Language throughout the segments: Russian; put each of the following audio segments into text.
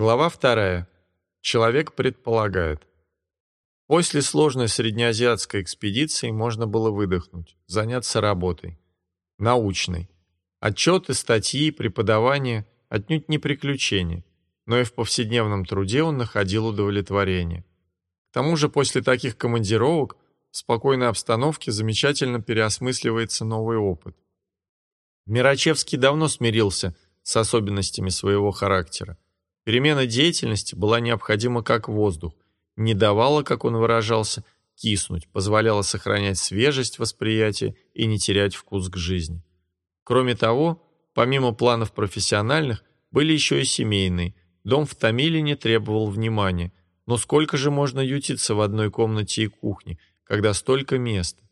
Глава вторая. Человек предполагает. После сложной среднеазиатской экспедиции можно было выдохнуть, заняться работой. Научной. Отчеты, статьи, преподавание – отнюдь не приключения, но и в повседневном труде он находил удовлетворение. К тому же после таких командировок в спокойной обстановке замечательно переосмысливается новый опыт. Мирачевский давно смирился с особенностями своего характера. Перемена деятельности была необходима как воздух, не давала, как он выражался, киснуть, позволяла сохранять свежесть восприятия и не терять вкус к жизни. Кроме того, помимо планов профессиональных, были еще и семейные. Дом в Томилине требовал внимания. Но сколько же можно ютиться в одной комнате и кухне, когда столько места?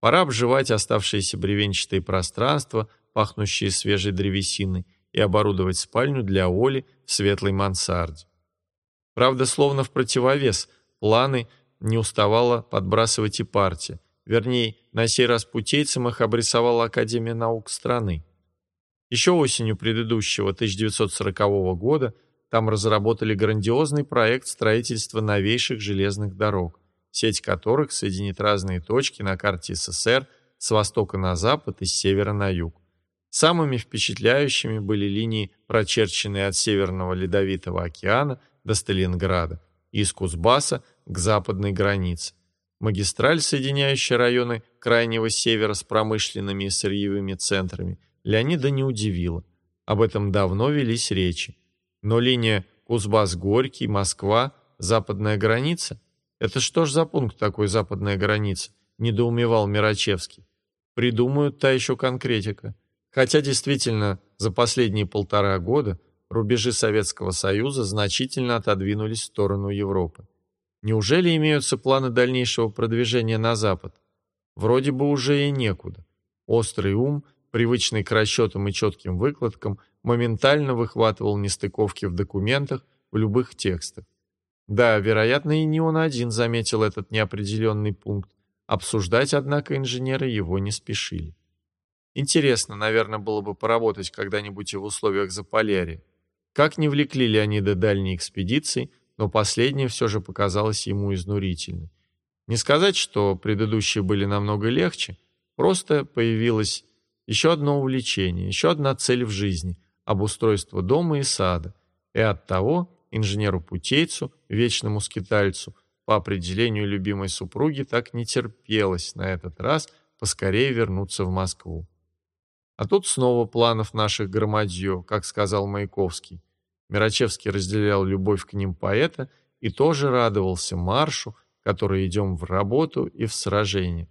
Пора обживать оставшиеся бревенчатые пространства, пахнущие свежей древесиной, и оборудовать спальню для Оли в светлой мансарде. Правда, словно в противовес, планы не уставала подбрасывать и партия, Вернее, на сей раз путейцам их обрисовала Академия наук страны. Еще осенью предыдущего 1940 года там разработали грандиозный проект строительства новейших железных дорог, сеть которых соединит разные точки на карте СССР с востока на запад и с севера на юг. Самыми впечатляющими были линии, прочерченные от Северного Ледовитого океана до Сталинграда и из Кузбасса к западной границе. Магистраль, соединяющая районы крайнего севера с промышленными и сырьевыми центрами, Леонида не удивила. Об этом давно велись речи. Но линия Кузбасс-Горький, Москва, западная граница? Это что ж за пункт такой западная граница? Недоумевал Мирачевский. Придумают та еще конкретика. Хотя действительно за последние полтора года рубежи Советского Союза значительно отодвинулись в сторону Европы. Неужели имеются планы дальнейшего продвижения на запад? Вроде бы уже и некуда. Острый ум, привычный к расчетам и четким выкладкам, моментально выхватывал нестыковки в документах, в любых текстах. Да, вероятно, и не он один заметил этот неопределенный пункт. Обсуждать, однако, инженеры его не спешили. Интересно, наверное, было бы поработать когда-нибудь и в условиях Заполярья. Как не влекли Леонида дальние экспедиции, но последнее все же показалось ему изнурительной. Не сказать, что предыдущие были намного легче, просто появилось еще одно увлечение, еще одна цель в жизни – обустройство дома и сада. И от того инженеру-путейцу, вечному скитальцу, по определению любимой супруги, так не терпелось на этот раз поскорее вернуться в Москву. А тут снова планов наших громадье, как сказал Маяковский. Мирачевский разделял любовь к ним поэта и тоже радовался маршу, который идем в работу и в сражение.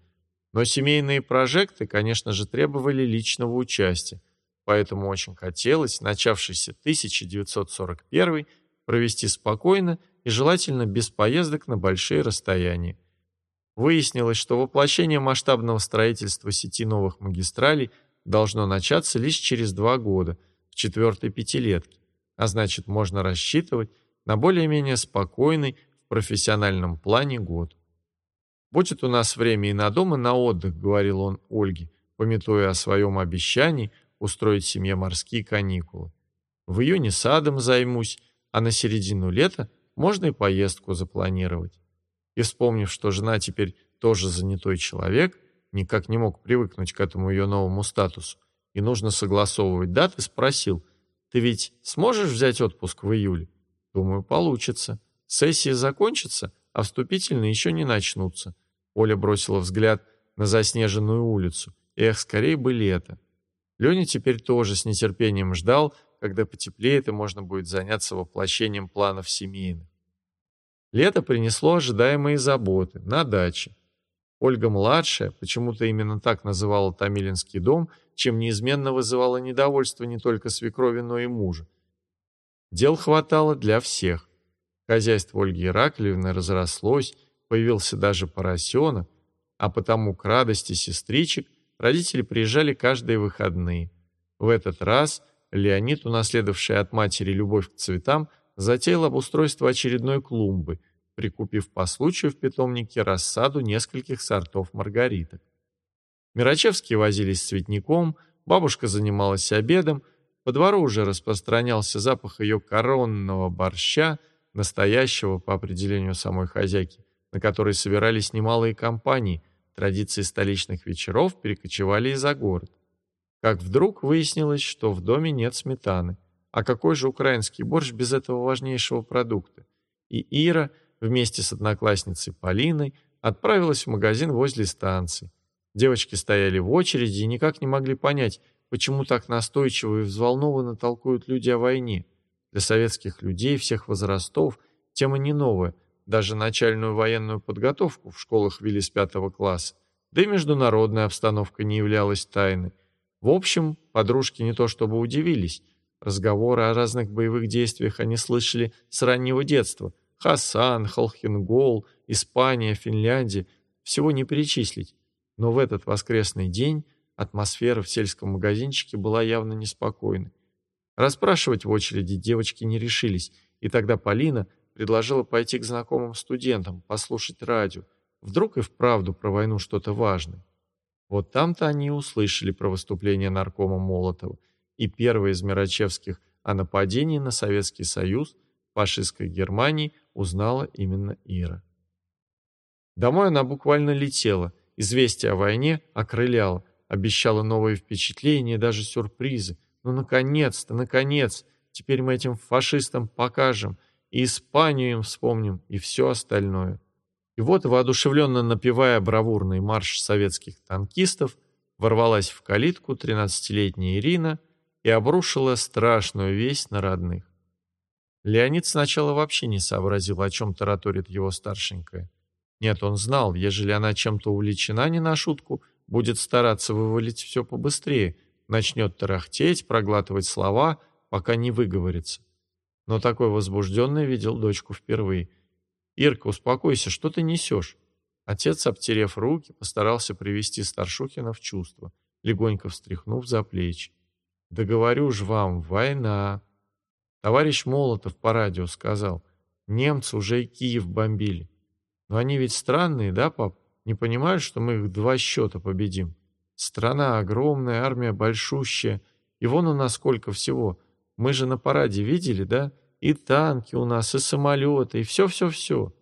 Но семейные прожекты, конечно же, требовали личного участия, поэтому очень хотелось начавшийся 1941 провести спокойно и желательно без поездок на большие расстояния. Выяснилось, что воплощение масштабного строительства сети новых магистралей должно начаться лишь через два года, в четвертой пятилетке а значит, можно рассчитывать на более-менее спокойный в профессиональном плане год. «Будет у нас время и на дом, и на отдых», — говорил он Ольге, пометуя о своем обещании устроить семье морские каникулы. «В июне садом займусь, а на середину лета можно и поездку запланировать». И вспомнив, что жена теперь тоже занятой человек, никак не мог привыкнуть к этому ее новому статусу, и нужно согласовывать даты, спросил — ты ведь сможешь взять отпуск в июле? Думаю, получится. Сессии закончатся, а вступительные еще не начнутся. Оля бросила взгляд на заснеженную улицу. Эх, скорее бы лето. Леня теперь тоже с нетерпением ждал, когда потеплеет и можно будет заняться воплощением планов семейных. Лето принесло ожидаемые заботы на даче. Ольга-младшая, почему-то именно так называла Томилинский дом, чем неизменно вызывала недовольство не только свекрови, но и мужа. Дел хватало для всех. Хозяйство Ольги Ираклиевны разрослось, появился даже поросенок, а потому к радости сестричек родители приезжали каждые выходные. В этот раз Леонид, унаследовавший от матери любовь к цветам, затеял обустройство очередной клумбы – прикупив по случаю в питомнике рассаду нескольких сортов маргариток. Мирачевские возились с цветником, бабушка занималась обедом, По двору уже распространялся запах ее коронного борща, настоящего по определению самой хозяйки, на которой собирались немалые компании, традиции столичных вечеров перекочевали и за город. Как вдруг выяснилось, что в доме нет сметаны. А какой же украинский борщ без этого важнейшего продукта? И Ира вместе с одноклассницей Полиной отправилась в магазин возле станции. Девочки стояли в очереди и никак не могли понять, почему так настойчиво и взволнованно толкуют люди о войне. Для советских людей всех возрастов тема не новая, даже начальную военную подготовку в школах вели с пятого класса, да и международная обстановка не являлась тайной. В общем, подружки не то чтобы удивились, разговоры о разных боевых действиях они слышали с раннего детства. Хасан, Холхенгол, Испания, Финляндия, всего не перечислить. Но в этот воскресный день атмосфера в сельском магазинчике была явно неспокойной. Расспрашивать в очереди девочки не решились, и тогда Полина предложила пойти к знакомым студентам, послушать радио. Вдруг и вправду про войну что-то важное. Вот там-то они услышали про выступление наркома Молотова и первое из Мирачевских о нападении на Советский Союз фашистской Германии узнала именно Ира. Домой она буквально летела, известие о войне окрыляло, обещала новые впечатления даже сюрпризы. Ну, наконец-то, наконец, теперь мы этим фашистам покажем, и Испанию им вспомним, и все остальное. И вот, воодушевленно напевая бравурный марш советских танкистов, ворвалась в калитку тринадцатилетняя Ирина и обрушила страшную весть на родных. Леонид сначала вообще не сообразил, о чем тараторит его старшенькая. Нет, он знал, ежели она чем-то увлечена не на шутку, будет стараться вывалить все побыстрее, начнет тарахтеть, проглатывать слова, пока не выговорится. Но такой возбужденный видел дочку впервые. «Ирка, успокойся, что ты несешь?» Отец, обтерев руки, постарался привести Старшухина в чувство, легонько встряхнув за плечи. «Да говорю ж вам, война!» Товарищ Молотов по радио сказал, немцы уже и Киев бомбили. Но они ведь странные, да, пап? Не понимают, что мы их два счета победим? Страна огромная, армия большущая. И вон у нас сколько всего. Мы же на параде видели, да? И танки у нас, и самолеты, и все-все-все.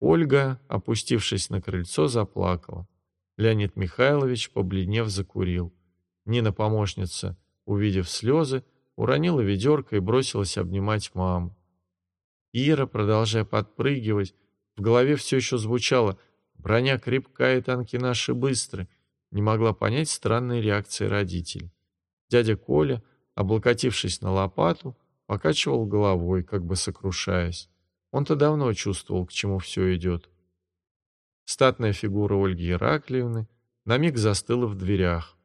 Ольга, опустившись на крыльцо, заплакала. Леонид Михайлович, побледнев, закурил. Нина, помощница, увидев слезы, уронила ведерко и бросилась обнимать маму. Ира, продолжая подпрыгивать, в голове все еще звучало «Броня крепкая, танки наши быстры», не могла понять странной реакции родителей. Дядя Коля, облокотившись на лопату, покачивал головой, как бы сокрушаясь. Он-то давно чувствовал, к чему все идет. Статная фигура Ольги Ираклиевны на миг застыла в дверях.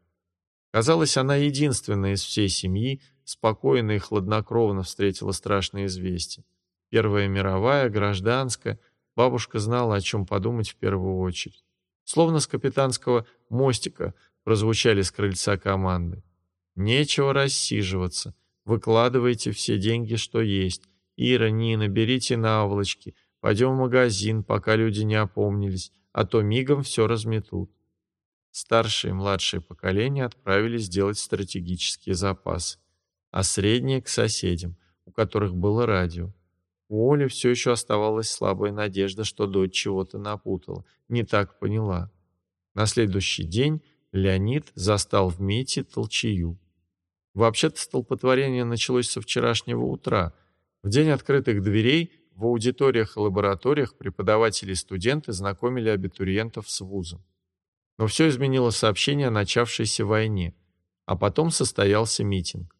Казалось, она единственная из всей семьи спокойно и хладнокровно встретила страшное известие. Первая мировая, гражданская, бабушка знала, о чем подумать в первую очередь. Словно с капитанского мостика прозвучали с крыльца команды. «Нечего рассиживаться. Выкладывайте все деньги, что есть. Ира, Нина, берите наволочки. Пойдем в магазин, пока люди не опомнились, а то мигом все разметут». Старшее и младшее поколение отправились делать стратегические запасы, а средние к соседям, у которых было радио. У Оли все еще оставалась слабая надежда, что дочь чего-то напутала, не так поняла. На следующий день Леонид застал в Мите толчею. Вообще-то столпотворение началось со вчерашнего утра. В день открытых дверей в аудиториях и лабораториях преподаватели и студенты знакомили абитуриентов с вузом. Но все изменило сообщение о начавшейся войне, а потом состоялся митинг.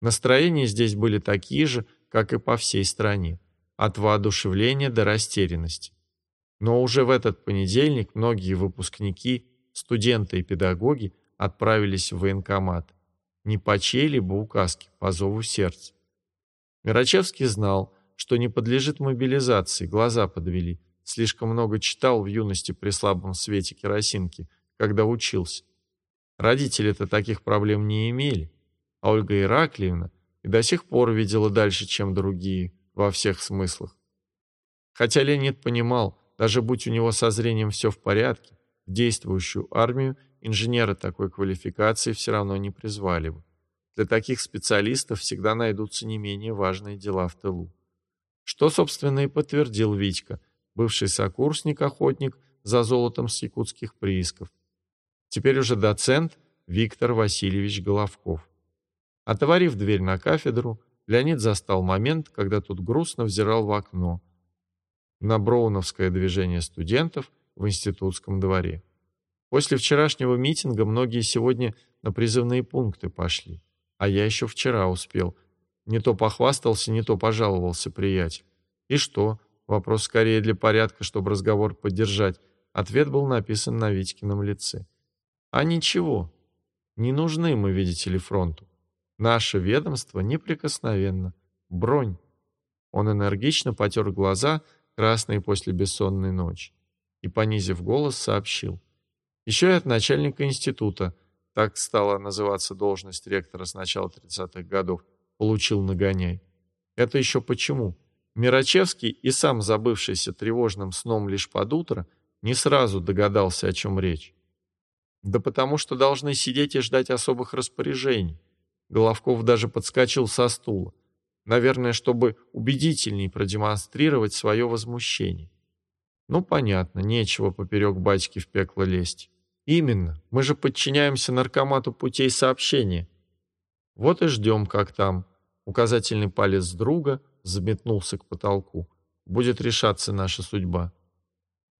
Настроения здесь были такие же, как и по всей стране, от воодушевления до растерянности. Но уже в этот понедельник многие выпускники, студенты и педагоги отправились в военкомат. Не по чьей-либо указке, по зову сердца. Мирачевский знал, что не подлежит мобилизации, глаза подвели. Слишком много читал в юности при слабом свете керосинки, когда учился. Родители-то таких проблем не имели. А Ольга Ираклиевна и до сих пор видела дальше, чем другие, во всех смыслах. Хотя Леонид понимал, даже будь у него со зрением все в порядке, в действующую армию инженера такой квалификации все равно не призвали бы. Для таких специалистов всегда найдутся не менее важные дела в тылу. Что, собственно, и подтвердил Витька, бывший сокурсник-охотник за золотом с якутских приисков. Теперь уже доцент Виктор Васильевич Головков. Отворив дверь на кафедру, Леонид застал момент, когда тут грустно взирал в окно на броуновское движение студентов в институтском дворе. После вчерашнего митинга многие сегодня на призывные пункты пошли, а я еще вчера успел. Не то похвастался, не то пожаловался приятель. И что? Вопрос скорее для порядка, чтобы разговор поддержать. Ответ был написан на Витькином лице. А ничего, не нужны мы, видите ли, фронту. Наше ведомство неприкосновенно. Бронь. Он энергично потер глаза, красные после бессонной ночи, и, понизив голос, сообщил. Еще и от начальника института, так стала называться должность ректора с начала 30-х годов, получил нагоняй. Это еще почему? Мирачевский и сам забывшийся тревожным сном лишь под утро не сразу догадался, о чем речь. Да потому что должны сидеть и ждать особых распоряжений. Головков даже подскочил со стула. Наверное, чтобы убедительней продемонстрировать свое возмущение. Ну, понятно, нечего поперек батьки в пекло лезть. Именно, мы же подчиняемся наркомату путей сообщения. Вот и ждем, как там. Указательный палец друга заметнулся к потолку. Будет решаться наша судьба.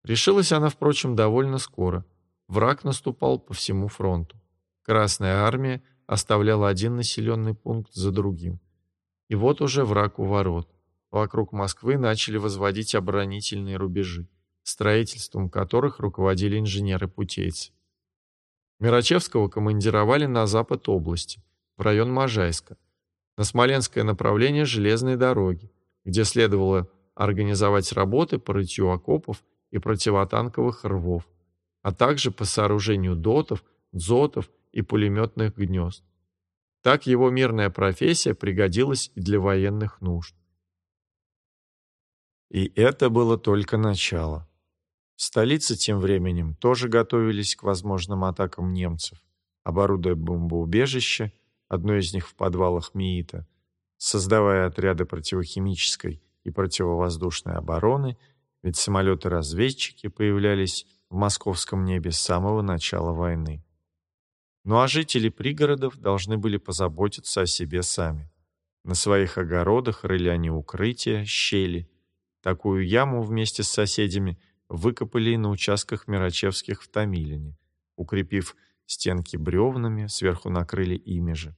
Решилась она, впрочем, довольно скоро. Враг наступал по всему фронту. Красная армия оставляла один населенный пункт за другим. И вот уже враг у ворот. Вокруг Москвы начали возводить оборонительные рубежи, строительством которых руководили инженеры-путейцы. Мирачевского командировали на запад области, в район Можайска, на Смоленское направление железной дороги, где следовало организовать работы по рытью окопов и противотанковых рвов, а также по сооружению дотов, дзотов и пулеметных гнезд. Так его мирная профессия пригодилась и для военных нужд. И это было только начало. В столице тем временем тоже готовились к возможным атакам немцев, оборудуя бомбоубежище, одно из них в подвалах МИИТа, создавая отряды противохимической и противовоздушной обороны, ведь самолеты-разведчики появлялись в московском небе с самого начала войны. Ну а жители пригородов должны были позаботиться о себе сами. На своих огородах рыли они укрытия, щели. Такую яму вместе с соседями выкопали и на участках Мирачевских в Томилине, укрепив стенки бревнами, сверху накрыли ими же.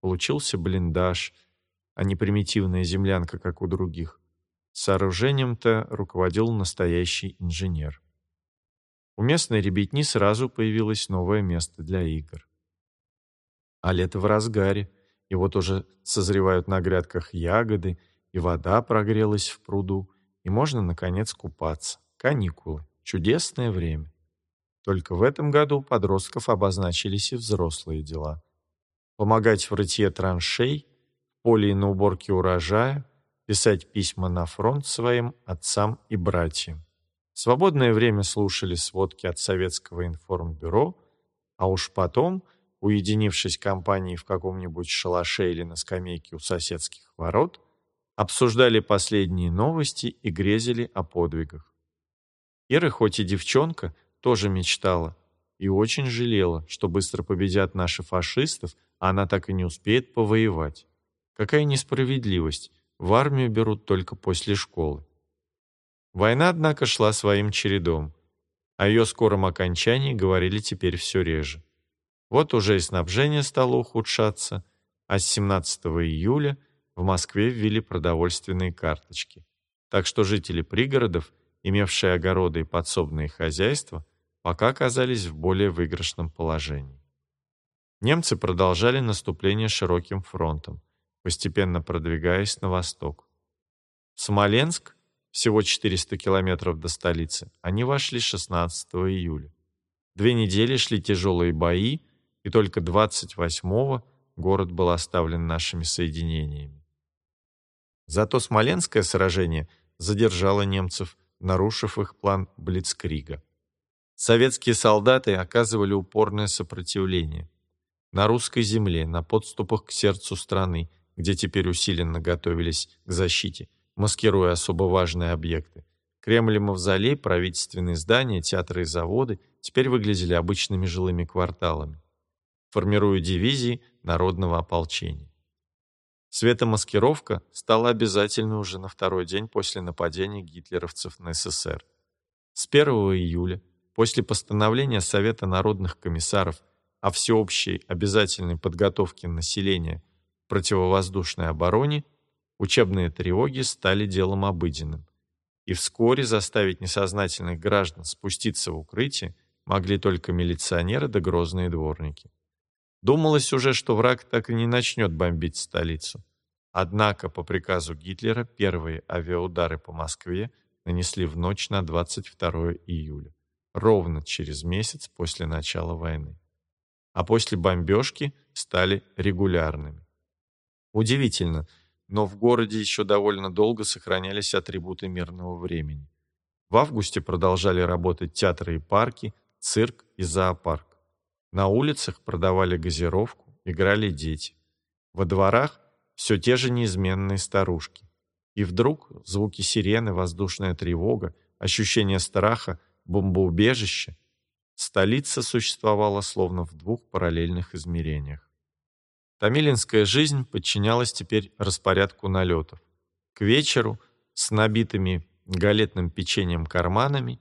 Получился блиндаж, а не примитивная землянка, как у других. Сооружением-то руководил настоящий инженер. У местной ребятни сразу появилось новое место для игр. А лето в разгаре, и вот уже созревают на грядках ягоды, и вода прогрелась в пруду, и можно, наконец, купаться. Каникулы. Чудесное время. Только в этом году у подростков обозначились и взрослые дела. Помогать в рытье траншей, в поле и на уборке урожая, писать письма на фронт своим отцам и братьям. В свободное время слушали сводки от Советского информбюро, а уж потом, уединившись компанией в каком-нибудь шалаше или на скамейке у соседских ворот, обсуждали последние новости и грезили о подвигах. Ира, хоть и девчонка, тоже мечтала и очень жалела, что быстро победят наши фашистов, а она так и не успеет повоевать. Какая несправедливость, в армию берут только после школы. Война, однако, шла своим чередом. О ее скором окончании говорили теперь все реже. Вот уже и снабжение стало ухудшаться, а с 17 июля в Москве ввели продовольственные карточки. Так что жители пригородов, имевшие огороды и подсобные хозяйства, пока оказались в более выигрышном положении. Немцы продолжали наступление широким фронтом, постепенно продвигаясь на восток. Смоленск всего 400 километров до столицы, они вошли 16 июля. Две недели шли тяжелые бои, и только 28-го город был оставлен нашими соединениями. Зато Смоленское сражение задержало немцев, нарушив их план Блицкрига. Советские солдаты оказывали упорное сопротивление. на русской земле, на подступах к сердцу страны, где теперь усиленно готовились к защите, маскируя особо важные объекты. Кремль и Мавзолей, правительственные здания, театры и заводы теперь выглядели обычными жилыми кварталами, формируя дивизии народного ополчения. Светомаскировка стала обязательной уже на второй день после нападения гитлеровцев на СССР. С 1 июля, после постановления Совета народных комиссаров о всеобщей обязательной подготовке населения к противовоздушной обороне, учебные тревоги стали делом обыденным. И вскоре заставить несознательных граждан спуститься в укрытие могли только милиционеры да грозные дворники. Думалось уже, что враг так и не начнет бомбить столицу. Однако по приказу Гитлера первые авиаудары по Москве нанесли в ночь на 22 июля, ровно через месяц после начала войны. А после бомбежки стали регулярными. Удивительно, но в городе еще довольно долго сохранялись атрибуты мирного времени. В августе продолжали работать театры и парки, цирк и зоопарк. На улицах продавали газировку, играли дети. Во дворах все те же неизменные старушки. И вдруг звуки сирены, воздушная тревога, ощущение страха, бомбоубежище. Столица существовала словно в двух параллельных измерениях. Томилинская жизнь подчинялась теперь распорядку налетов. К вечеру с набитыми галетным печеньем карманами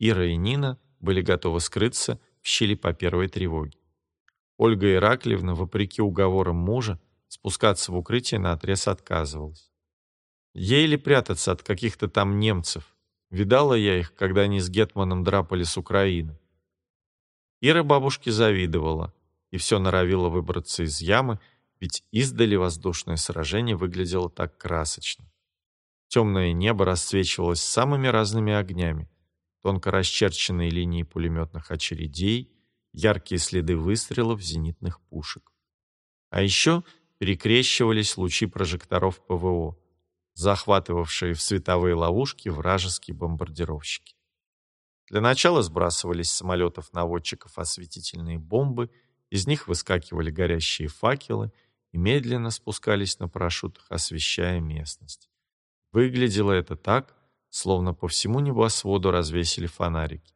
Ира и Нина были готовы скрыться в щели по первой тревоге. Ольга Ираклевна, вопреки уговорам мужа, спускаться в укрытие наотрез отказывалась. Ей ли прятаться от каких-то там немцев? Видала я их, когда они с Гетманом драпали с Украины. Ира бабушке завидовала и все норовила выбраться из ямы, ведь издали воздушное сражение выглядело так красочно. Темное небо расцвечивалось самыми разными огнями, тонко расчерченные линии пулеметных очередей, яркие следы выстрелов зенитных пушек. А еще перекрещивались лучи прожекторов ПВО, захватывавшие в световые ловушки вражеские бомбардировщики. Для начала сбрасывались с самолетов наводчиков осветительные бомбы, из них выскакивали горящие факелы и медленно спускались на парашютах, освещая местность. Выглядело это так, словно по всему небосводу развесили фонарики.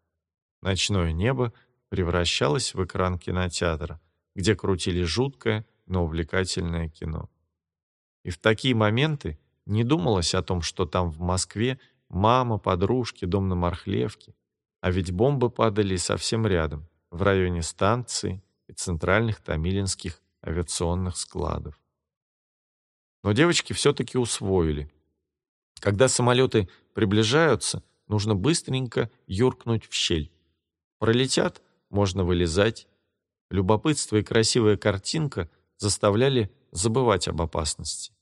Ночное небо превращалось в экран кинотеатра, где крутили жуткое, но увлекательное кино. И в такие моменты не думалось о том, что там в Москве мама, подружки, дом на Мархлевке, а ведь бомбы падали совсем рядом, в районе станции и центральных тамилинских авиационных складов. Но девочки все-таки усвоили. Когда самолеты приближаются, нужно быстренько юркнуть в щель. Пролетят, можно вылезать. Любопытство и красивая картинка заставляли забывать об опасности.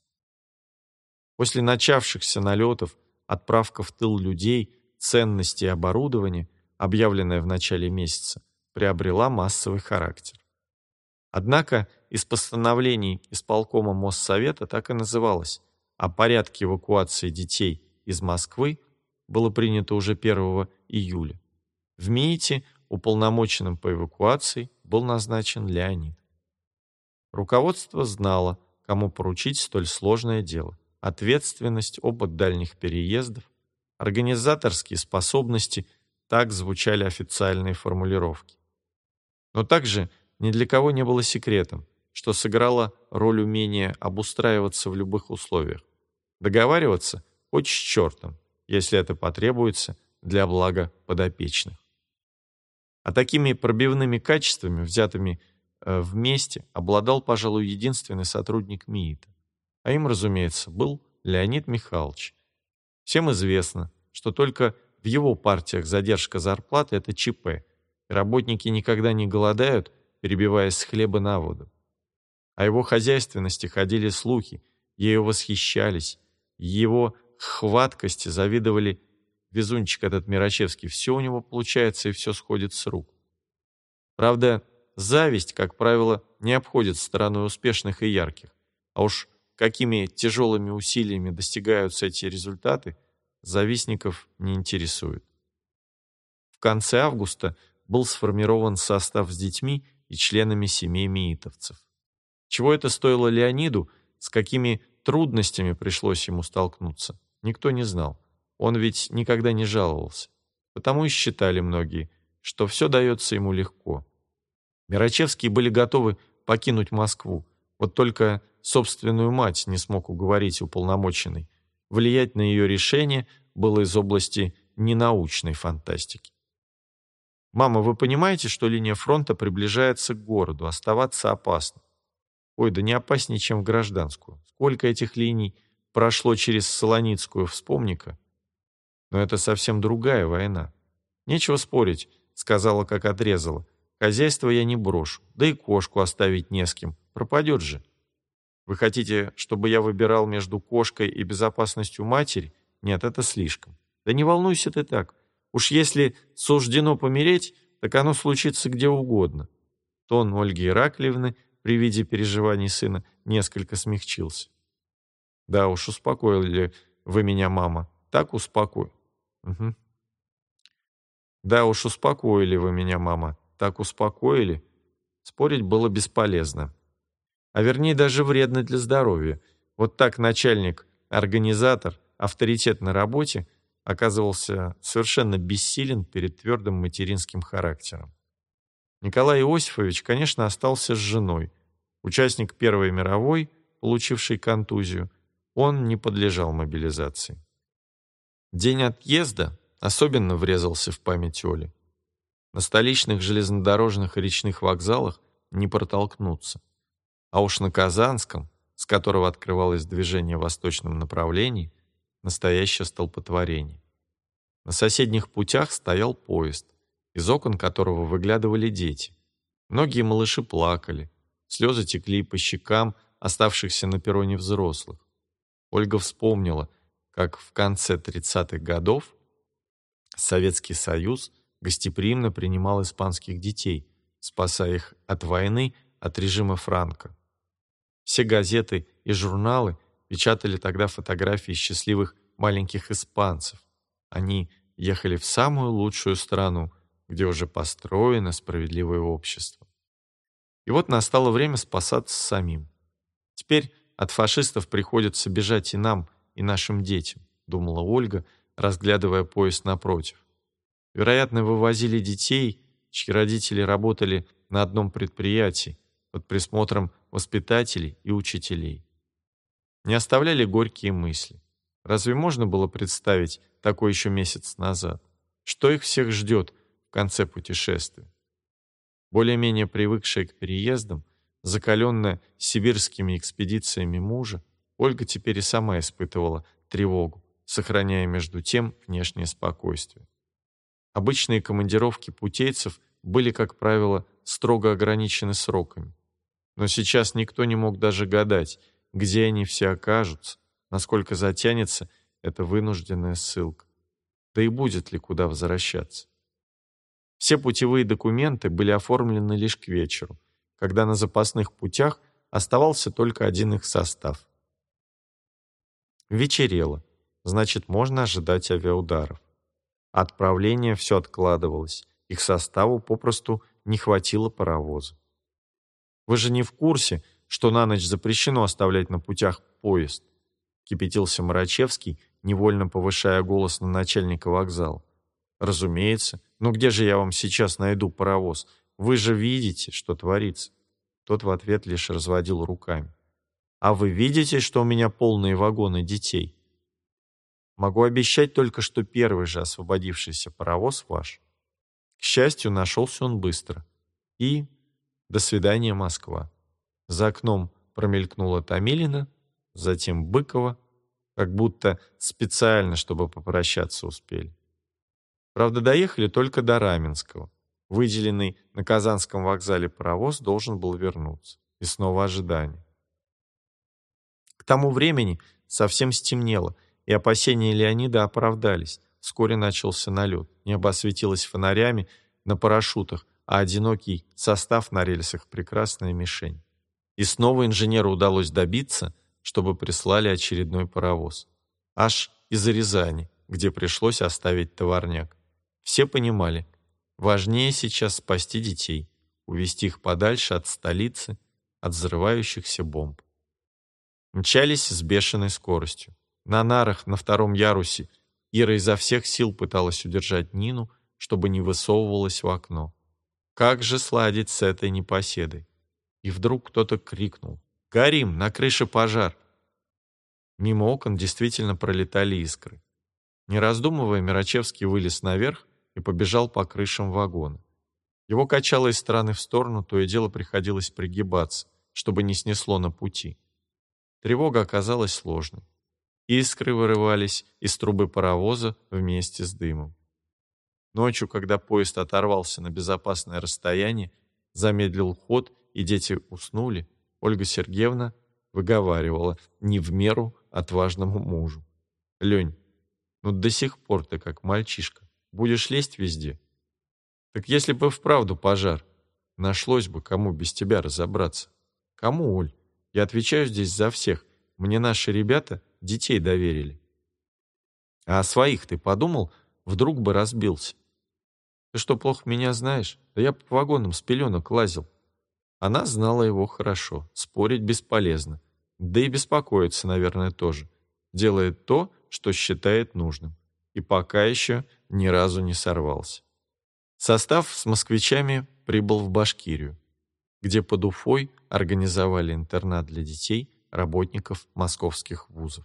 После начавшихся налетов, отправка в тыл людей, ценности и оборудования, объявленная в начале месяца, приобрела массовый характер. Однако из постановлений исполкома Моссовета так и называлось о порядке эвакуации детей из Москвы было принято уже 1 июля. В МИИТе уполномоченным по эвакуации был назначен Леонид. Руководство знало, кому поручить столь сложное дело. Ответственность, опыт дальних переездов, организаторские способности – так звучали официальные формулировки. Но также ни для кого не было секретом, что сыграло роль умения обустраиваться в любых условиях. Договариваться хоть с чертом, если это потребуется для блага подопечных. А такими пробивными качествами, взятыми э, вместе, обладал, пожалуй, единственный сотрудник МИИТа. А им, разумеется, был Леонид Михайлович. Всем известно, что только в его партиях задержка зарплаты – это ЧП, работники никогда не голодают, перебиваясь с хлеба на воду. О его хозяйственности ходили слухи, ею восхищались, его хваткости завидовали везунчик этот Мирачевский. Все у него получается и все сходит с рук. Правда, зависть, как правило, не обходит стороной успешных и ярких. А уж какими тяжелыми усилиями достигаются эти результаты, завистников не интересует. В конце августа был сформирован состав с детьми, и членами семей миитовцев. Чего это стоило Леониду, с какими трудностями пришлось ему столкнуться, никто не знал. Он ведь никогда не жаловался. Потому и считали многие, что все дается ему легко. Мирачевские были готовы покинуть Москву, вот только собственную мать не смог уговорить уполномоченный. Влиять на ее решение было из области ненаучной фантастики. «Мама, вы понимаете, что линия фронта приближается к городу, оставаться опасно?» «Ой, да не опаснее, чем в гражданскую. Сколько этих линий прошло через Солоницкую, вспомни-ка». «Но это совсем другая война. Нечего спорить», — сказала, как отрезала. «Хозяйство я не брошу, да и кошку оставить не с кем. Пропадет же». «Вы хотите, чтобы я выбирал между кошкой и безопасностью матери? Нет, это слишком. Да не волнуйся ты так. Уж если суждено помереть, так оно случится где угодно. Тон Ольги Ираклиевны при виде переживаний сына несколько смягчился. Да уж, успокоили вы меня, мама. Так успокой. Угу. Да уж, успокоили вы меня, мама. Так успокоили. Спорить было бесполезно. А вернее, даже вредно для здоровья. Вот так начальник, организатор, авторитет на работе – оказывался совершенно бессилен перед твердым материнским характером. Николай Иосифович, конечно, остался с женой. Участник Первой мировой, получивший контузию, он не подлежал мобилизации. День отъезда особенно врезался в память Оли. На столичных железнодорожных и речных вокзалах не протолкнуться. А уж на Казанском, с которого открывалось движение в восточном направлении, настоящее столпотворение. На соседних путях стоял поезд, из окон которого выглядывали дети. Многие малыши плакали, слезы текли по щекам оставшихся на перроне взрослых. Ольга вспомнила, как в конце 30-х годов Советский Союз гостеприимно принимал испанских детей, спасая их от войны, от режима Франко. Все газеты и журналы печатали тогда фотографии счастливых маленьких испанцев. Они ехали в самую лучшую страну, где уже построено справедливое общество. И вот настало время спасаться самим. Теперь от фашистов приходится бежать и нам, и нашим детям, думала Ольга, разглядывая поезд напротив. Вероятно, вывозили детей, чьи родители работали на одном предприятии под присмотром воспитателей и учителей. Не оставляли горькие мысли. Разве можно было представить такой еще месяц назад? Что их всех ждет в конце путешествия? Более-менее привыкшая к переездам, закаленная сибирскими экспедициями мужа, Ольга теперь и сама испытывала тревогу, сохраняя между тем внешнее спокойствие. Обычные командировки путейцев были, как правило, строго ограничены сроками. Но сейчас никто не мог даже гадать, где они все окажутся, насколько затянется эта вынужденная ссылка. Да и будет ли куда возвращаться. Все путевые документы были оформлены лишь к вечеру, когда на запасных путях оставался только один их состав. Вечерело, значит, можно ожидать авиаударов. Отправление все откладывалось, их составу попросту не хватило паровоза. Вы же не в курсе, что на ночь запрещено оставлять на путях поезд кипятился Марачевский, невольно повышая голос на начальника вокзала. «Разумеется. Но где же я вам сейчас найду паровоз? Вы же видите, что творится». Тот в ответ лишь разводил руками. «А вы видите, что у меня полные вагоны детей?» «Могу обещать только, что первый же освободившийся паровоз ваш». К счастью, нашелся он быстро. И «До свидания, Москва». За окном промелькнула Томилина, затем Быкова, как будто специально, чтобы попрощаться успели. Правда, доехали только до Раменского. Выделенный на Казанском вокзале паровоз должен был вернуться. И снова ожидание. К тому времени совсем стемнело, и опасения Леонида оправдались. Вскоре начался налет. Небо осветилось фонарями на парашютах, а одинокий состав на рельсах — прекрасная мишень. И снова инженеру удалось добиться — чтобы прислали очередной паровоз. Аж из-за Рязани, где пришлось оставить товарняк. Все понимали, важнее сейчас спасти детей. увести их подальше от столицы, от взрывающихся бомб. Мчались с бешеной скоростью. На нарах на втором ярусе Ира изо всех сил пыталась удержать Нину, чтобы не высовывалась в окно. Как же сладить с этой непоседой? И вдруг кто-то крикнул. «Горим! На крыше пожар!» Мимо окон действительно пролетали искры. Не раздумывая, Мирачевский вылез наверх и побежал по крышам вагона. Его качало из стороны в сторону, то и дело приходилось пригибаться, чтобы не снесло на пути. Тревога оказалась сложной. Искры вырывались из трубы паровоза вместе с дымом. Ночью, когда поезд оторвался на безопасное расстояние, замедлил ход и дети уснули, Ольга Сергеевна выговаривала не в меру отважному мужу. «Лень, ну до сих пор ты как мальчишка. Будешь лезть везде. Так если бы вправду пожар, нашлось бы, кому без тебя разобраться. Кому, Оль? Я отвечаю здесь за всех. Мне наши ребята детей доверили. А о своих ты подумал, вдруг бы разбился. Ты что, плохо меня знаешь? Да я по вагонам с пеленок лазил. Она знала его хорошо, спорить бесполезно. Да и беспокоиться, наверное, тоже. Делает то, что считает нужным. И пока еще ни разу не сорвался. Состав с москвичами прибыл в Башкирию, где под Уфой организовали интернат для детей, работников московских вузов.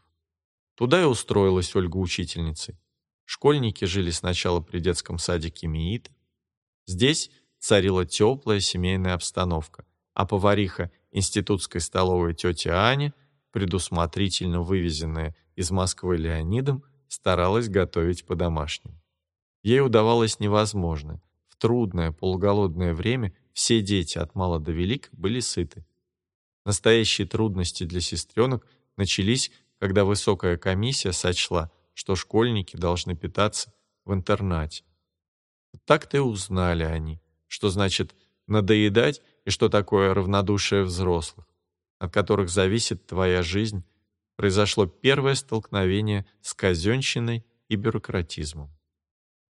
Туда и устроилась Ольга учительницей. Школьники жили сначала при детском садике МИИТ. Здесь царила теплая семейная обстановка, а повариха институтской столовой тетя Аня, предусмотрительно вывезенная из Москвы Леонидом, старалась готовить по-домашнему. Ей удавалось невозможное. В трудное, полуголодное время все дети от мала до велик были сыты. Настоящие трудности для сестренок начались, когда высокая комиссия сочла, что школьники должны питаться в интернате. Так-то и узнали они, что значит надоедать и что такое равнодушие взрослых, от которых зависит твоя жизнь, произошло первое столкновение с казенщиной и бюрократизмом.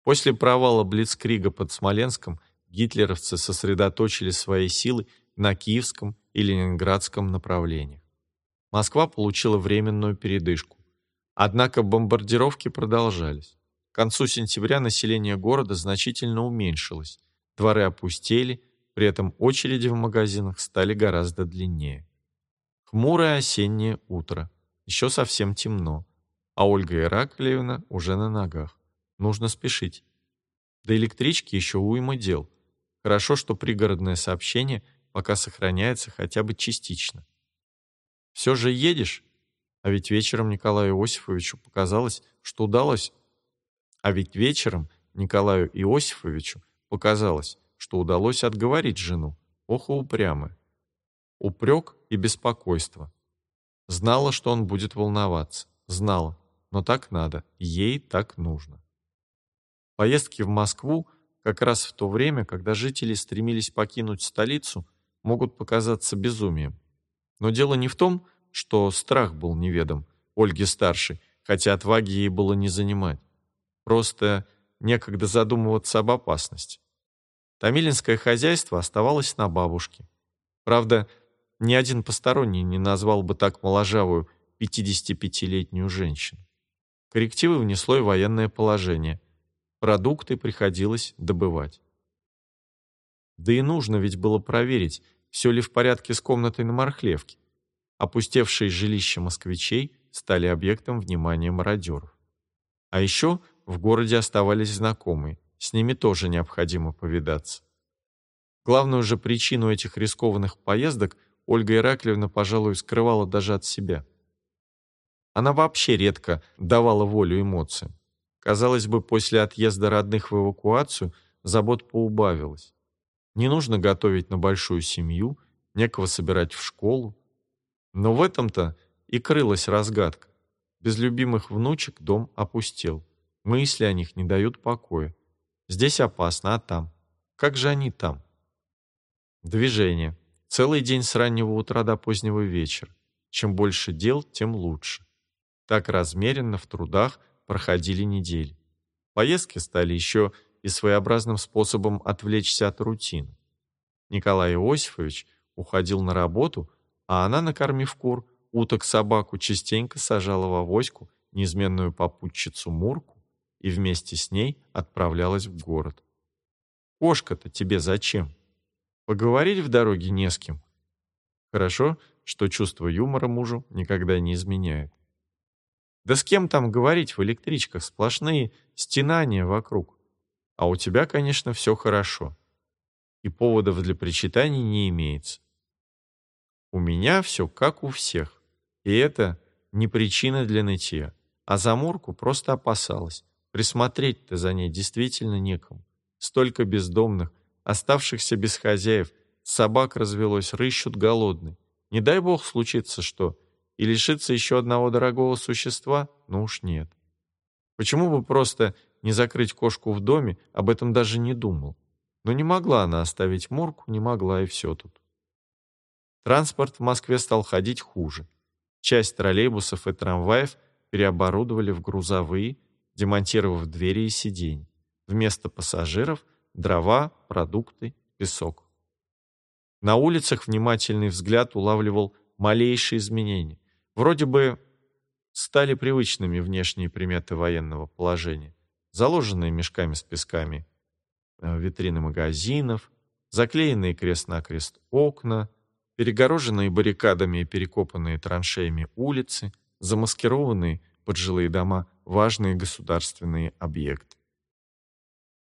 После провала Блицкрига под Смоленском гитлеровцы сосредоточили свои силы на Киевском и Ленинградском направлениях. Москва получила временную передышку. Однако бомбардировки продолжались. К концу сентября население города значительно уменьшилось, дворы опустели, при этом очереди в магазинах стали гораздо длиннее. Хмурое осеннее утро. Еще совсем темно, а Ольга Ираклиевна уже на ногах. Нужно спешить. До электрички еще уйма дел. Хорошо, что пригородное сообщение пока сохраняется хотя бы частично. Все же едешь? А ведь вечером Николаю Иосифовичу показалось, что удалось. А ведь вечером Николаю Иосифовичу показалось, что удалось отговорить жену. Ох, упрямая. Упрек и беспокойство. Знала, что он будет волноваться. Знала. Но так надо. Ей так нужно. Поездки в Москву как раз в то время, когда жители стремились покинуть столицу, могут показаться безумием. Но дело не в том, что страх был неведом Ольге-старшей, хотя отваги ей было не занимать. Просто некогда задумываться об опасности. Томилинское хозяйство оставалось на бабушке. Правда, ни один посторонний не назвал бы так моложавую 55-летнюю женщину. Коррективы внесло и военное положение. Продукты приходилось добывать. Да и нужно ведь было проверить, все ли в порядке с комнатой на Мархлевке. Опустевшие жилища москвичей стали объектом внимания мародеров. А еще в городе оставались знакомые, с ними тоже необходимо повидаться. Главную же причину этих рискованных поездок Ольга Ираклевна, пожалуй, скрывала даже от себя. Она вообще редко давала волю эмоциям. Казалось бы, после отъезда родных в эвакуацию забот поубавилось. Не нужно готовить на большую семью, некого собирать в школу. Но в этом-то и крылась разгадка. Без любимых внучек дом опустел. Мысли о них не дают покоя. Здесь опасно, а там? Как же они там? Движение. Целый день с раннего утра до позднего вечера. Чем больше дел, тем лучше. Так размеренно в трудах проходили недели. Поездки стали еще и своеобразным способом отвлечься от рутины. Николай Иосифович уходил на работу, а она, накормив кур, уток собаку, частенько сажала в авоську неизменную попутчицу Мурку и вместе с ней отправлялась в город. «Кошка-то тебе зачем? Поговорить в дороге не с кем». Хорошо, что чувство юмора мужу никогда не изменяет. Да с кем там говорить в электричках, сплошные стенания вокруг. А у тебя, конечно, все хорошо. И поводов для причитаний не имеется. У меня все как у всех. И это не причина для нытья. А Замурку просто опасалась. Присмотреть-то за ней действительно некому. Столько бездомных, оставшихся без хозяев, собак развелось, рыщут голодный. Не дай бог случится что, и лишиться еще одного дорогого существа? Ну уж нет. Почему бы просто не закрыть кошку в доме, об этом даже не думал. Но не могла она оставить Мурку, не могла, и все тут. Транспорт в Москве стал ходить хуже. Часть троллейбусов и трамваев переоборудовали в грузовые, демонтировав двери и сиденья. Вместо пассажиров – дрова, продукты, песок. На улицах внимательный взгляд улавливал малейшие изменения. Вроде бы стали привычными внешние приметы военного положения, заложенные мешками с песками э, витрины магазинов, заклеенные крест-накрест окна, перегороженные баррикадами и перекопанные траншеями улицы, замаскированные под жилые дома важные государственные объекты.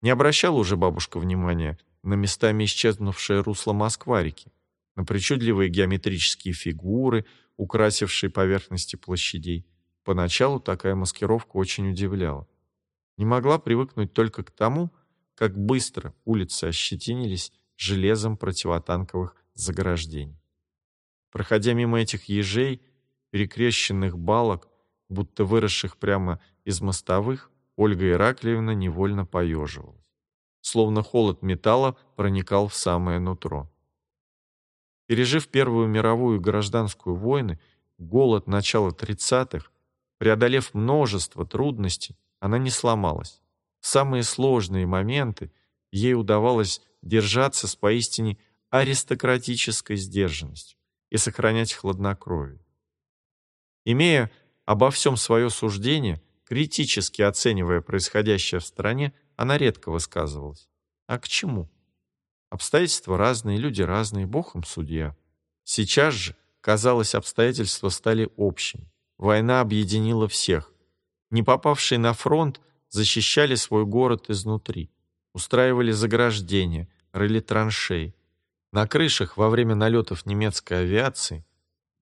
Не обращала уже бабушка внимания на местами исчезнувшее русло Москва-реки, на причудливые геометрические фигуры, украсившие поверхности площадей. Поначалу такая маскировка очень удивляла. Не могла привыкнуть только к тому, как быстро улицы ощетинились железом противотанковых заграждений. Проходя мимо этих ежей, перекрещенных балок, будто выросших прямо из мостовых, Ольга Ираклиевна невольно поеживалась словно холод металла проникал в самое нутро. Пережив Первую мировую и гражданскую войны, голод начала 30-х, преодолев множество трудностей, она не сломалась. В самые сложные моменты ей удавалось держаться с поистине аристократической сдержанностью и сохранять хладнокровие. Имея обо всем свое суждение, критически оценивая происходящее в стране, она редко высказывалась. А к чему? Обстоятельства разные, люди разные, Бог им судья. Сейчас же, казалось, обстоятельства стали общими. Война объединила всех. Не попавшие на фронт защищали свой город изнутри. Устраивали заграждения, рыли траншеи. На крышах во время налетов немецкой авиации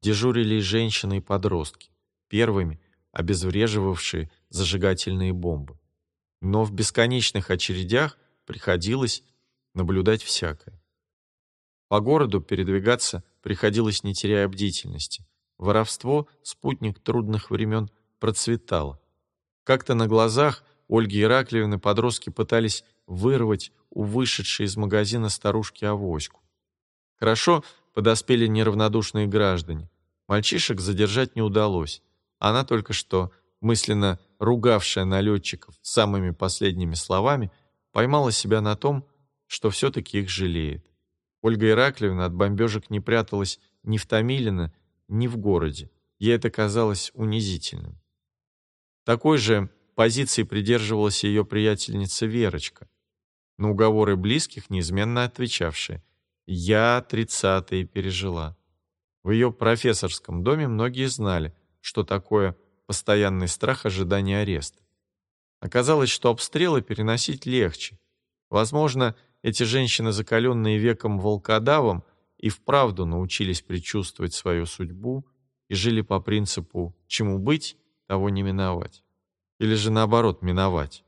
дежурили женщины и подростки, первыми обезвреживавшие зажигательные бомбы но в бесконечных очередях приходилось наблюдать всякое. По городу передвигаться приходилось не теряя бдительности. Воровство, спутник трудных времен, процветало. Как-то на глазах Ольги Ираклиевны подростки пытались вырвать у вышедшей из магазина старушки авоську. Хорошо подоспели неравнодушные граждане. Мальчишек задержать не удалось. Она только что мысленно ругавшая налетчиков самыми последними словами, поймала себя на том, что все-таки их жалеет. Ольга Ираклевна от бомбежек не пряталась ни в Томилино, ни в городе. Ей это казалось унизительным. Такой же позиции придерживалась ее приятельница Верочка, на уговоры близких неизменно отвечавшая «Я тридцатые пережила». В ее профессорском доме многие знали, что такое постоянный страх ожидания ареста. Оказалось, что обстрелы переносить легче. Возможно, эти женщины, закаленные веком волкодавом, и вправду научились предчувствовать свою судьбу и жили по принципу «чему быть, того не миновать». Или же наоборот, миновать.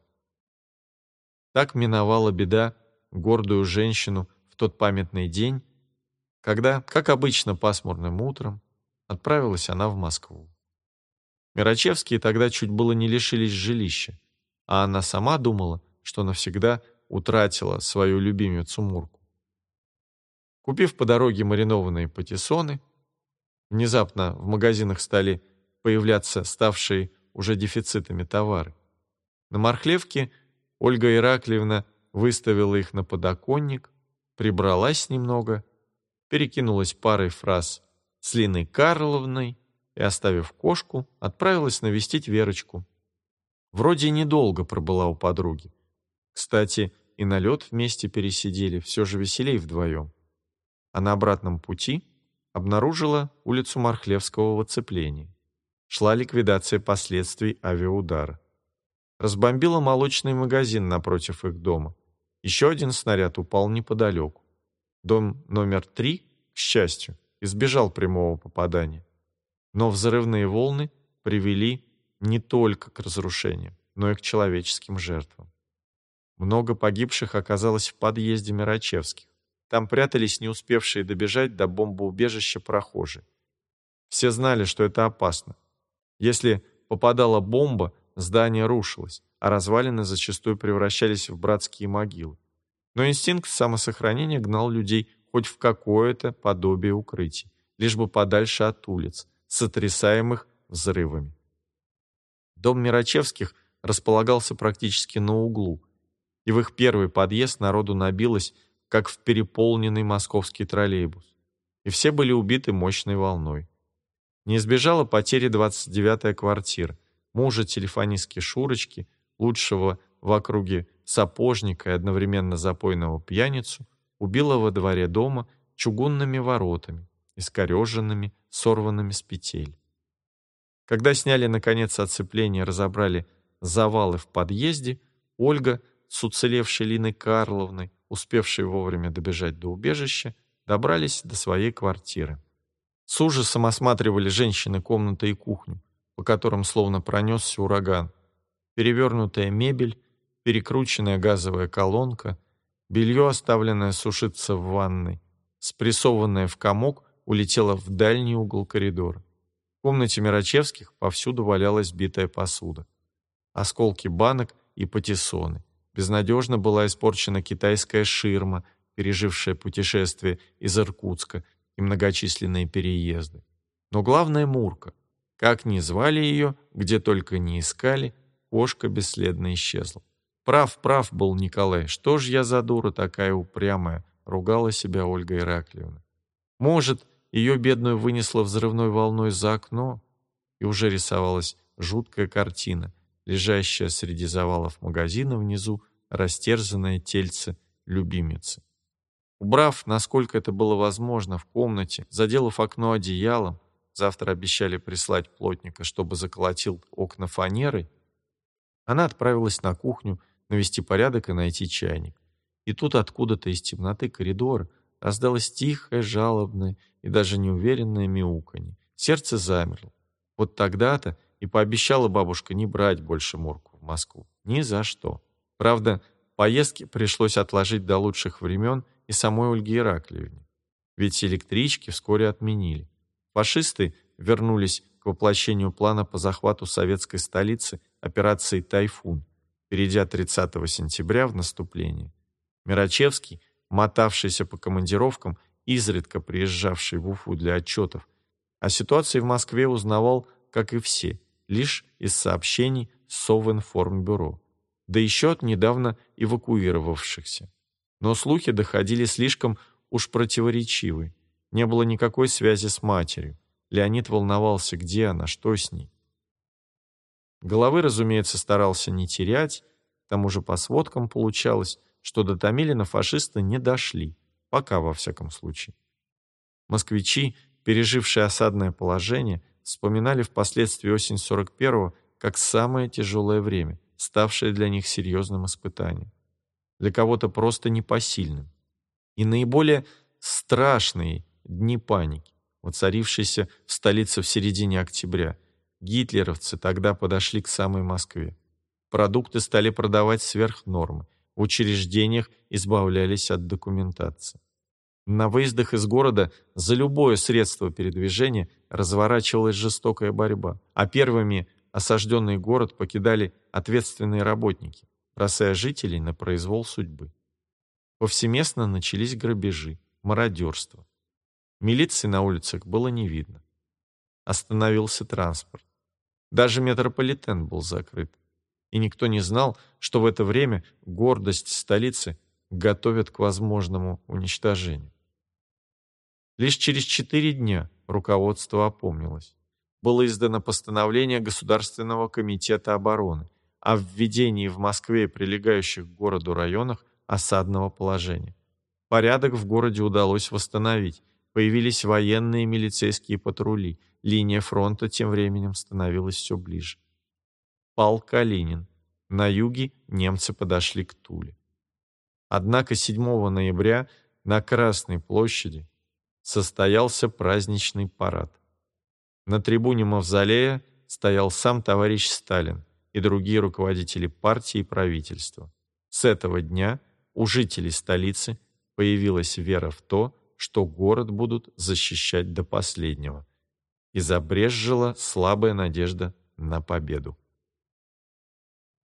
Так миновала беда гордую женщину в тот памятный день, когда, как обычно пасмурным утром, отправилась она в Москву. Мирачевские тогда чуть было не лишились жилища, а она сама думала, что навсегда утратила свою любимицу Мурку. Купив по дороге маринованные патиссоны, внезапно в магазинах стали появляться ставшие уже дефицитами товары. На Мархлевке Ольга Ираклиевна выставила их на подоконник, прибралась немного, перекинулась парой фраз с Линой Карловной и, оставив кошку, отправилась навестить Верочку. Вроде недолго пробыла у подруги. Кстати, и на лед вместе пересидели, все же веселей вдвоем. А на обратном пути обнаружила улицу Мархлевского в оцеплении. Шла ликвидация последствий авиаудара. Разбомбила молочный магазин напротив их дома. Еще один снаряд упал неподалеку. Дом номер три, к счастью, избежал прямого попадания. Но взрывные волны привели не только к разрушениям, но и к человеческим жертвам. Много погибших оказалось в подъезде Мирачевских. Там прятались не успевшие добежать до бомбоубежища прохожие. Все знали, что это опасно. Если попадала бомба, здание рушилось, а развалины зачастую превращались в братские могилы. Но инстинкт самосохранения гнал людей хоть в какое-то подобие укрытий, лишь бы подальше от улиц, сотрясаемых взрывами. Дом Мирачевских располагался практически на углу, и в их первый подъезд народу набилось, как в переполненный московский троллейбус, и все были убиты мощной волной. Не избежала потери 29-я квартира, мужа телефонистки Шурочки, лучшего в округе сапожника и одновременно запойного пьяницу, убила во дворе дома чугунными воротами, искореженными, сорванными с петель. Когда сняли, наконец, оцепление, разобрали завалы в подъезде, Ольга с уцелевшей Линой Карловной, успевшей вовремя добежать до убежища, добрались до своей квартиры. С ужасом осматривали женщины комнаты и кухню, по которым словно пронесся ураган. Перевернутая мебель, перекрученная газовая колонка, белье, оставленное сушиться в ванной, спрессованное в комок, улетело в дальний угол коридора. В комнате Мирачевских повсюду валялась битая посуда. Осколки банок и патиссоны. Безнадежно была испорчена китайская ширма, пережившая путешествие из Иркутска и многочисленные переезды. Но главное — Мурка. Как ни звали ее, где только не искали, кошка бесследно исчезла. Прав, прав был Николай. Что ж я за дура такая упрямая, ругала себя Ольга Ираклиевна. Может, ее бедную вынесло взрывной волной за окно, и уже рисовалась жуткая картина, лежащая среди завалов магазина внизу, растерзанное тельце любимицы. Убрав, насколько это было возможно, в комнате, заделав окно одеялом, завтра обещали прислать плотника, чтобы заколотил окна фанерой, она отправилась на кухню навести порядок и найти чайник. И тут откуда-то из темноты коридора раздалось тихое, жалобное и даже неуверенное мяуканье. Сердце замерло. Вот тогда-то и пообещала бабушка не брать больше Мурку в Москву. Ни за что. Правда, поездки пришлось отложить до лучших времен и самой Ольге Ираклиевне. Ведь электрички вскоре отменили. Фашисты вернулись к воплощению плана по захвату советской столицы операции «Тайфун», перейдя 30 сентября в наступление. Мирачевский, мотавшийся по командировкам, изредка приезжавший в Уфу для отчетов, о ситуации в Москве узнавал, как и все, лишь из сообщений Совинформбюро, да еще от недавно эвакуировавшихся. Но слухи доходили слишком уж противоречивые. Не было никакой связи с матерью. Леонид волновался, где она, что с ней. Головы, разумеется, старался не терять, к тому же по сводкам получалось, что до Томилина фашисты не дошли, пока во всяком случае. Москвичи, пережившие осадное положение, вспоминали впоследствии осень 41-го как самое тяжелое время, ставшее для них серьезным испытанием. Для кого-то просто непосильным. И наиболее страшные дни паники, воцарившиеся в столице в середине октября, Гитлеровцы тогда подошли к самой Москве. Продукты стали продавать сверх нормы. В учреждениях избавлялись от документации. На выездах из города за любое средство передвижения разворачивалась жестокая борьба, а первыми осажденный город покидали ответственные работники, бросая жителей на произвол судьбы. Повсеместно начались грабежи, мародерство. Милиции на улицах было не видно. Остановился транспорт. Даже метрополитен был закрыт. И никто не знал, что в это время гордость столицы, готовят к возможному уничтожению. Лишь через четыре дня руководство опомнилось. Было издано постановление Государственного комитета обороны о введении в Москве и прилегающих к городу районах осадного положения. Порядок в городе удалось восстановить, появились военные и милицейские патрули, линия фронта тем временем становилась все ближе. Пал Калинин. На юге немцы подошли к Туле. Однако 7 ноября на Красной площади состоялся праздничный парад. На трибуне Мавзолея стоял сам товарищ Сталин и другие руководители партии и правительства. С этого дня у жителей столицы появилась вера в то, что город будут защищать до последнего. И забрезжила слабая надежда на победу.